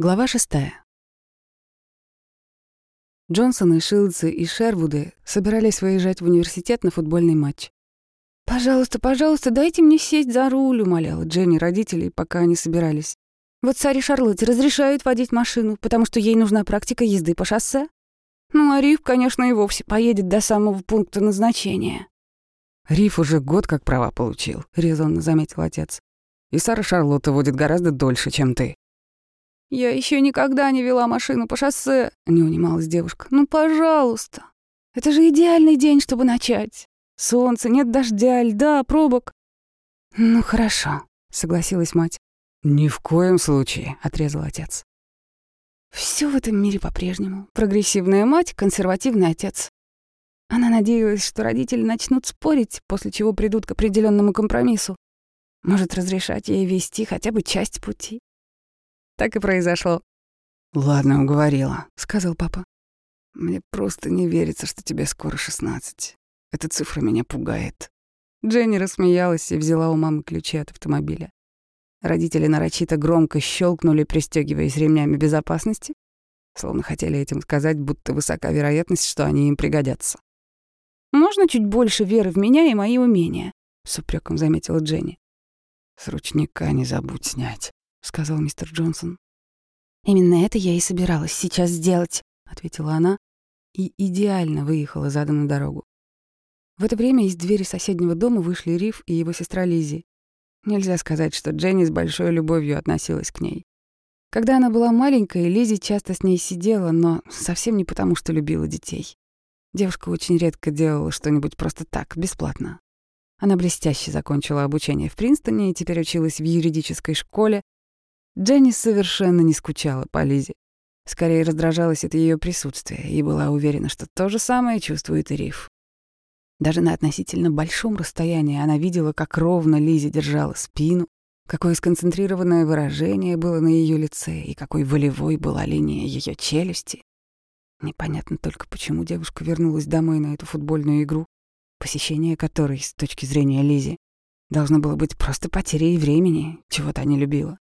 Глава шестая. Джонсоны, Шилдсы и Шервуды собирались выезжать в университет на футбольный матч. «Пожалуйста, пожалуйста, дайте мне сесть за руль», — умоляла Дженни родителей, пока они собирались. «Вот Саре Шарлотте разрешают водить машину, потому что ей нужна практика езды по шоссе. Ну, а Риф, конечно, и вовсе поедет до самого пункта назначения». «Риф уже год как права получил», — резонно заметил отец. «И Сара Шарлотта водит гораздо дольше, чем ты». «Я еще никогда не вела машину по шоссе», — не унималась девушка. «Ну, пожалуйста. Это же идеальный день, чтобы начать. Солнце, нет дождя, льда, пробок». «Ну, хорошо», — согласилась мать. «Ни в коем случае», — отрезал отец. Все в этом мире по-прежнему. Прогрессивная мать, консервативный отец. Она надеялась, что родители начнут спорить, после чего придут к определенному компромиссу. Может, разрешать ей вести хотя бы часть пути. Так и произошло. «Ладно, уговорила», — сказал папа. «Мне просто не верится, что тебе скоро шестнадцать. Эта цифра меня пугает». Дженни рассмеялась и взяла у мамы ключи от автомобиля. Родители нарочито громко щелкнули, пристегиваясь ремнями безопасности, словно хотели этим сказать, будто высока вероятность, что они им пригодятся. «Можно чуть больше веры в меня и мои умения?» — с упреком заметила Дженни. «С ручника не забудь снять», — сказал мистер Джонсон. «Именно это я и собиралась сейчас сделать», — ответила она и идеально выехала задом на дорогу. В это время из двери соседнего дома вышли Риф и его сестра Лизи. Нельзя сказать, что Дженни с большой любовью относилась к ней. Когда она была маленькой, Лизи часто с ней сидела, но совсем не потому, что любила детей. Девушка очень редко делала что-нибудь просто так, бесплатно. Она блестяще закончила обучение в Принстоне и теперь училась в юридической школе, Дженни совершенно не скучала по Лизе. Скорее раздражалась от ее присутствия и была уверена, что то же самое чувствует и Риф. Даже на относительно большом расстоянии она видела, как ровно Лизе держала спину, какое сконцентрированное выражение было на ее лице и какой волевой была линия ее челюсти. Непонятно только, почему девушка вернулась домой на эту футбольную игру, посещение которой, с точки зрения Лизи, должно было быть просто потерей времени, чего-то не любила.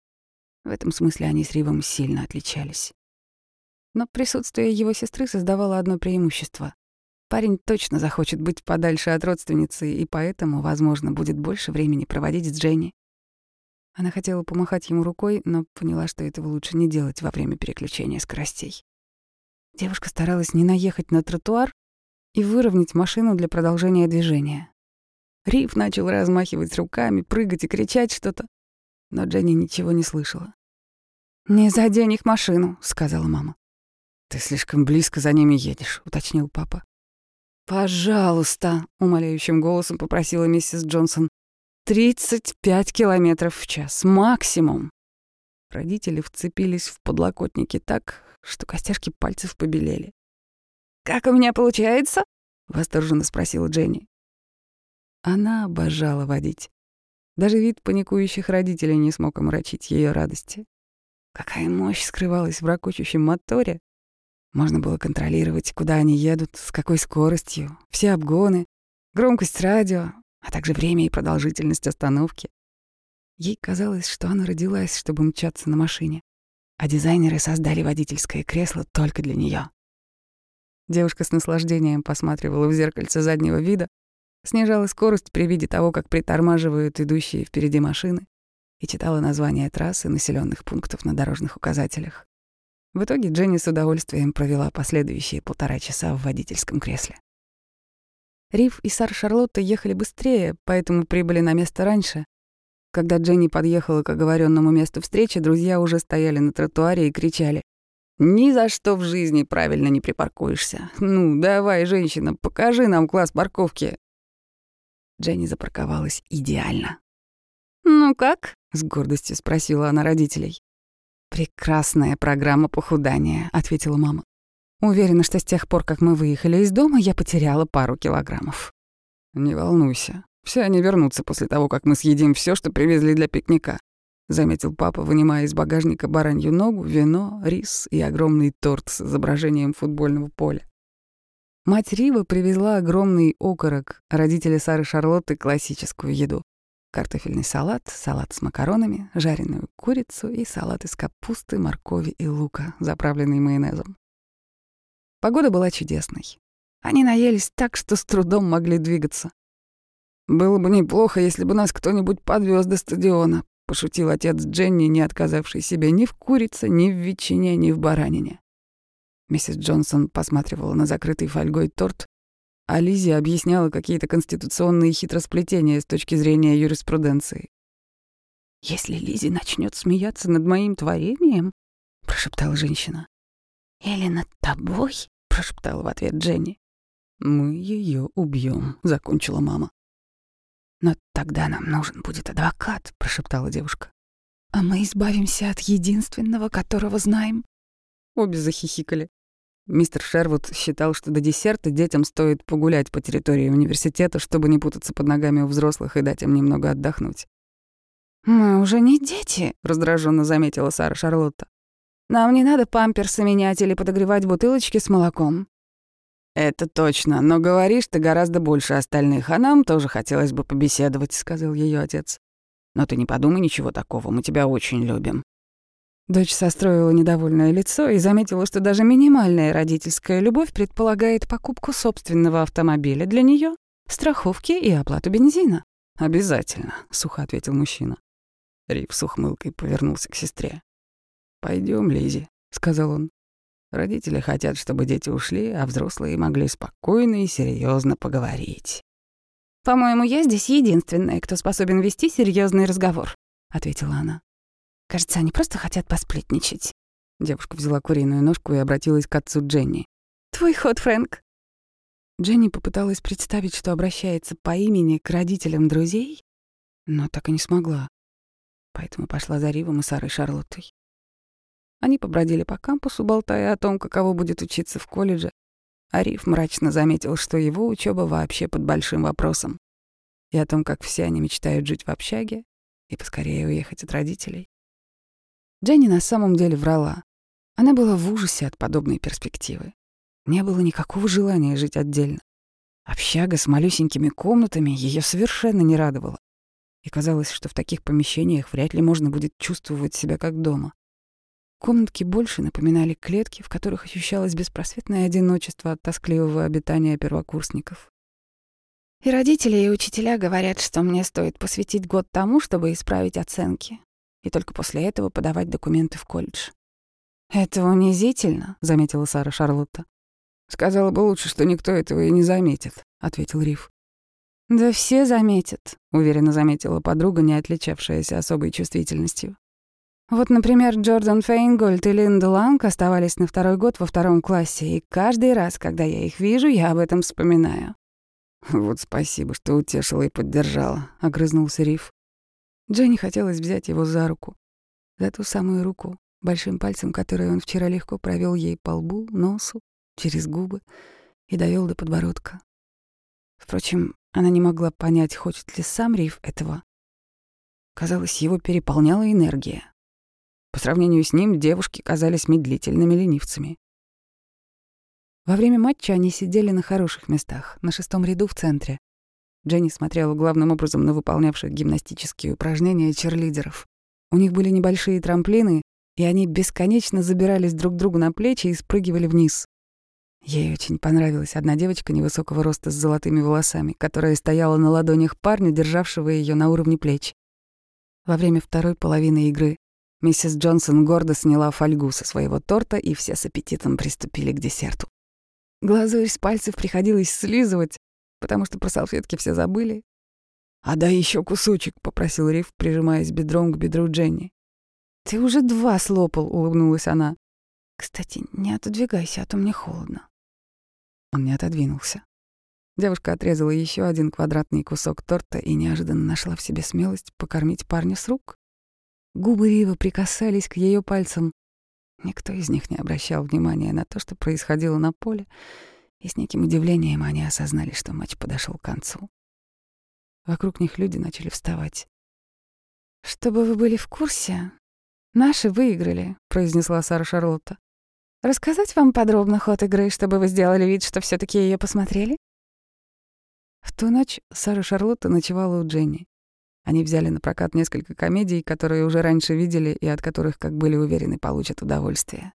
В этом смысле они с Ривом сильно отличались. Но присутствие его сестры создавало одно преимущество. Парень точно захочет быть подальше от родственницы, и поэтому, возможно, будет больше времени проводить с Дженни. Она хотела помахать ему рукой, но поняла, что этого лучше не делать во время переключения скоростей. Девушка старалась не наехать на тротуар и выровнять машину для продолжения движения. Риф начал размахивать руками, прыгать и кричать что-то, но Дженни ничего не слышала. «Не задень их машину», — сказала мама. «Ты слишком близко за ними едешь», — уточнил папа. «Пожалуйста», — умоляющим голосом попросила миссис Джонсон. «Тридцать пять километров в час, максимум». Родители вцепились в подлокотники так, что костяшки пальцев побелели. «Как у меня получается?» — восторженно спросила Дженни. Она обожала водить. Даже вид паникующих родителей не смог омрачить ее радости. Какая мощь скрывалась в ракочущем моторе. Можно было контролировать, куда они едут, с какой скоростью, все обгоны, громкость радио, а также время и продолжительность остановки. Ей казалось, что она родилась, чтобы мчаться на машине, а дизайнеры создали водительское кресло только для нее. Девушка с наслаждением посматривала в зеркальце заднего вида, снижала скорость при виде того, как притормаживают идущие впереди машины, и читала названия трасс и населенных пунктов на дорожных указателях. В итоге Дженни с удовольствием провела последующие полтора часа в водительском кресле. Риф и Сар Шарлотта ехали быстрее, поэтому прибыли на место раньше. Когда Дженни подъехала к оговоренному месту встречи, друзья уже стояли на тротуаре и кричали. «Ни за что в жизни правильно не припаркуешься. Ну, давай, женщина, покажи нам класс парковки». Дженни запарковалась идеально. «Ну как?» — с гордостью спросила она родителей. «Прекрасная программа похудания», — ответила мама. «Уверена, что с тех пор, как мы выехали из дома, я потеряла пару килограммов». «Не волнуйся, все они вернутся после того, как мы съедим все, что привезли для пикника», — заметил папа, вынимая из багажника баранью ногу, вино, рис и огромный торт с изображением футбольного поля. Мать Рива привезла огромный окорок, родители Сары Шарлотты — классическую еду. Картофельный салат, салат с макаронами, жареную курицу и салат из капусты, моркови и лука, заправленный майонезом. Погода была чудесной. Они наелись так, что с трудом могли двигаться. «Было бы неплохо, если бы нас кто-нибудь подвез до стадиона», — пошутил отец Дженни, не отказавший себе ни в курице, ни в ветчине, ни в баранине. Миссис Джонсон посматривала на закрытый фольгой торт, а Лизи объясняла какие-то конституционные хитросплетения с точки зрения юриспруденции. «Если Лизи начнет смеяться над моим творением», — прошептала женщина. «Или над тобой?» — прошептала в ответ Дженни. «Мы ее убьем», — закончила мама. «Но тогда нам нужен будет адвокат», — прошептала девушка. «А мы избавимся от единственного, которого знаем». Обе захихикали. Мистер Шервуд считал, что до десерта детям стоит погулять по территории университета, чтобы не путаться под ногами у взрослых и дать им немного отдохнуть. «Мы уже не дети», — раздраженно заметила Сара Шарлотта. «Нам не надо памперсы менять или подогревать бутылочки с молоком». «Это точно, но говоришь ты гораздо больше остальных, а нам тоже хотелось бы побеседовать», — сказал ее отец. «Но ты не подумай ничего такого, мы тебя очень любим. Дочь состроила недовольное лицо и заметила, что даже минимальная родительская любовь предполагает покупку собственного автомобиля для нее, страховки и оплату бензина. «Обязательно», — сухо ответил мужчина. Рив с ухмылкой повернулся к сестре. Пойдем, Лизи, сказал он. «Родители хотят, чтобы дети ушли, а взрослые могли спокойно и серьезно поговорить». «По-моему, я здесь единственная, кто способен вести серьезный разговор», — ответила она. Кажется, они просто хотят посплетничать. Девушка взяла куриную ножку и обратилась к отцу Дженни. «Твой ход, Фрэнк». Дженни попыталась представить, что обращается по имени к родителям друзей, но так и не смогла. Поэтому пошла за Ривом и Сарой Шарлоттой. Они побродили по кампусу, болтая о том, каково будет учиться в колледже. А Рив мрачно заметил, что его учеба вообще под большим вопросом. И о том, как все они мечтают жить в общаге и поскорее уехать от родителей. Дженни на самом деле врала. Она была в ужасе от подобной перспективы. Не было никакого желания жить отдельно. Общага с малюсенькими комнатами ее совершенно не радовала. И казалось, что в таких помещениях вряд ли можно будет чувствовать себя как дома. Комнатки больше напоминали клетки, в которых ощущалось беспросветное одиночество от тоскливого обитания первокурсников. И родители, и учителя говорят, что мне стоит посвятить год тому, чтобы исправить оценки, и только после этого подавать документы в колледж. «Это унизительно», — заметила Сара Шарлотта. «Сказала бы лучше, что никто этого и не заметит», — ответил Риф. «Да все заметят», — уверенно заметила подруга, не отличавшаяся особой чувствительностью. Вот, например, Джордан Фейнгольд и Линда Ланг оставались на второй год во втором классе, и каждый раз, когда я их вижу, я об этом вспоминаю. «Вот спасибо, что утешила и поддержала», — огрызнулся Риф. Дженни хотелось взять его за руку. За ту самую руку, большим пальцем, который он вчера легко провел ей по лбу, носу, через губы и довел до подбородка. Впрочем, она не могла понять, хочет ли сам Риф этого. Казалось, его переполняла энергия. По сравнению с ним девушки казались медлительными ленивцами. Во время матча они сидели на хороших местах, на шестом ряду в центре. Дженни смотрела главным образом на выполнявших гимнастические упражнения черлидеров. У них были небольшие трамплины, и они бесконечно забирались друг другу на плечи и спрыгивали вниз. Ей очень понравилась одна девочка невысокого роста с золотыми волосами, которая стояла на ладонях парня, державшего ее на уровне плеч. Во время второй половины игры миссис Джонсон гордо сняла фольгу со своего торта, и все с аппетитом приступили к десерту. Глазурь с пальцев приходилось слизывать, потому что про салфетки все забыли. «А дай еще кусочек», — попросил Риф, прижимаясь бедром к бедру Дженни. «Ты уже два слопал», — улыбнулась она. «Кстати, не отодвигайся, а то мне холодно». Он не отодвинулся. Девушка отрезала еще один квадратный кусок торта и неожиданно нашла в себе смелость покормить парня с рук. Губы Рива прикасались к ее пальцам. Никто из них не обращал внимания на то, что происходило на поле, и с неким удивлением они осознали, что матч подошел к концу. Вокруг них люди начали вставать. «Чтобы вы были в курсе, наши выиграли», — произнесла Сара Шарлотта. «Рассказать вам подробно ход игры, чтобы вы сделали вид, что все таки ее посмотрели?» В ту ночь Сара Шарлотта ночевала у Дженни. Они взяли на прокат несколько комедий, которые уже раньше видели и от которых, как были уверены, получат удовольствие.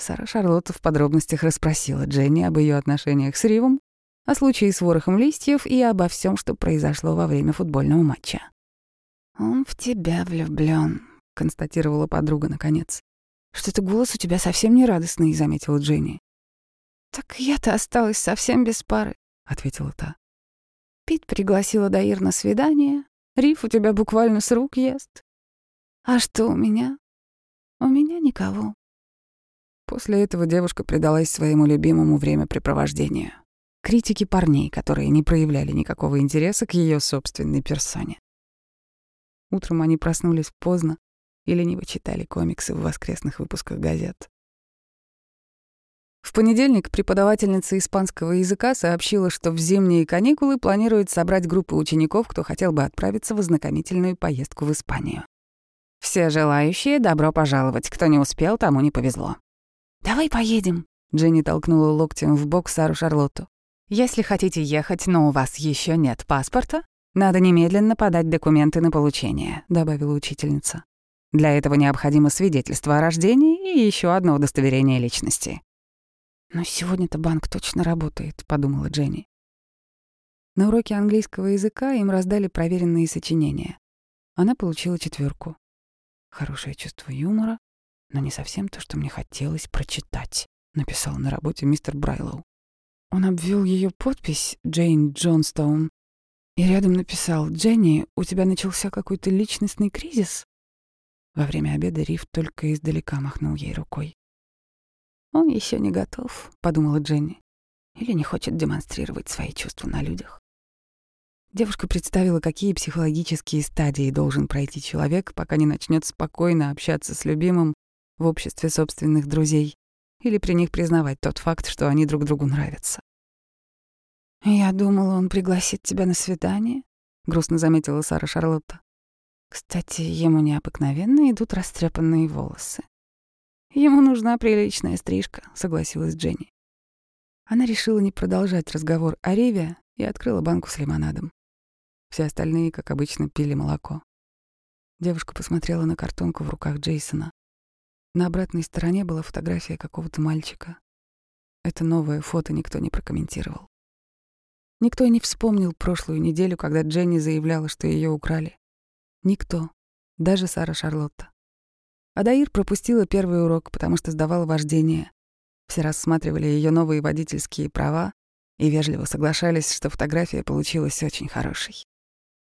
Сара Шарлотта в подробностях расспросила Дженни об ее отношениях с Ривом, о случае с ворохом листьев и обо всем, что произошло во время футбольного матча. «Он в тебя влюблён», — констатировала подруга наконец. «Что-то голос у тебя совсем не радостный», — заметила Дженни. «Так я-то осталась совсем без пары», — ответила та. «Пит пригласила Даир на свидание. Риф у тебя буквально с рук ест. А что у меня? У меня никого». После этого девушка предалась своему любимому времяпрепровождению — критике парней, которые не проявляли никакого интереса к ее собственной персоне. Утром они проснулись поздно и лениво читали комиксы в воскресных выпусках газет. В понедельник преподавательница испанского языка сообщила, что в зимние каникулы планирует собрать группу учеников, кто хотел бы отправиться в ознакомительную поездку в Испанию. «Все желающие, добро пожаловать. Кто не успел, тому не повезло». «Давай поедем», — Дженни толкнула локтем в бок Сару Шарлотту. «Если хотите ехать, но у вас еще нет паспорта, надо немедленно подать документы на получение», — добавила учительница. «Для этого необходимо свидетельство о рождении и еще одно удостоверение личности». «Но сегодня-то банк точно работает», — подумала Дженни. На уроке английского языка им раздали проверенные сочинения. Она получила четверку. Хорошее чувство юмора, но не совсем то, что мне хотелось прочитать, написал на работе мистер Брайлоу. Он обвел ее подпись Джейн Джонстоун и рядом написал «Дженни, у тебя начался какой-то личностный кризис?» Во время обеда Риф только издалека махнул ей рукой. «Он еще не готов», — подумала Дженни, «или не хочет демонстрировать свои чувства на людях». Девушка представила, какие психологические стадии должен пройти человек, пока не начнет спокойно общаться с любимым в обществе собственных друзей или при них признавать тот факт, что они друг другу нравятся. «Я думала, он пригласит тебя на свидание», — грустно заметила Сара Шарлотта. «Кстати, ему необыкновенно идут растрепанные волосы». «Ему нужна приличная стрижка», — согласилась Дженни. Она решила не продолжать разговор о Реве и открыла банку с лимонадом. Все остальные, как обычно, пили молоко. Девушка посмотрела на картонку в руках Джейсона. На обратной стороне была фотография какого-то мальчика. Это новое фото никто не прокомментировал. Никто не вспомнил прошлую неделю, когда Дженни заявляла, что ее украли. Никто, даже Сара Шарлотта. Адаир пропустила первый урок, потому что сдавала вождение. Все рассматривали ее новые водительские права и вежливо соглашались, что фотография получилась очень хорошей.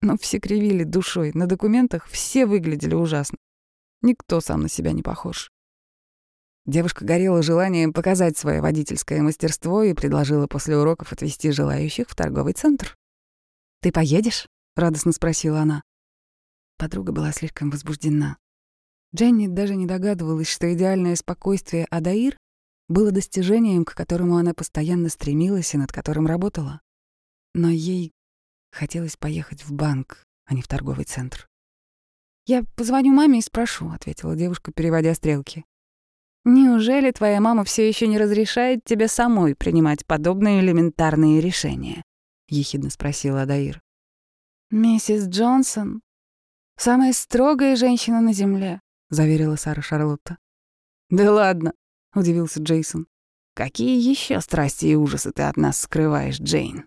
Но все кривили душой, на документах все выглядели ужасно. Никто сам на себя не похож. Девушка горела желанием показать свое водительское мастерство и предложила после уроков отвезти желающих в торговый центр. «Ты поедешь?» — радостно спросила она. Подруга была слишком возбуждена. Дженни даже не догадывалась, что идеальное спокойствие Адаир было достижением, к которому она постоянно стремилась и над которым работала. Но ей хотелось поехать в банк, а не в торговый центр. «Я позвоню маме и спрошу», — ответила девушка, переводя стрелки. Неужели твоя мама все еще не разрешает тебе самой принимать подобные элементарные решения? ехидно спросила Адаир. Миссис Джонсон самая строгая женщина на земле, заверила Сара Шарлотта. Да ладно, удивился Джейсон. Какие еще страсти и ужасы ты от нас скрываешь, Джейн?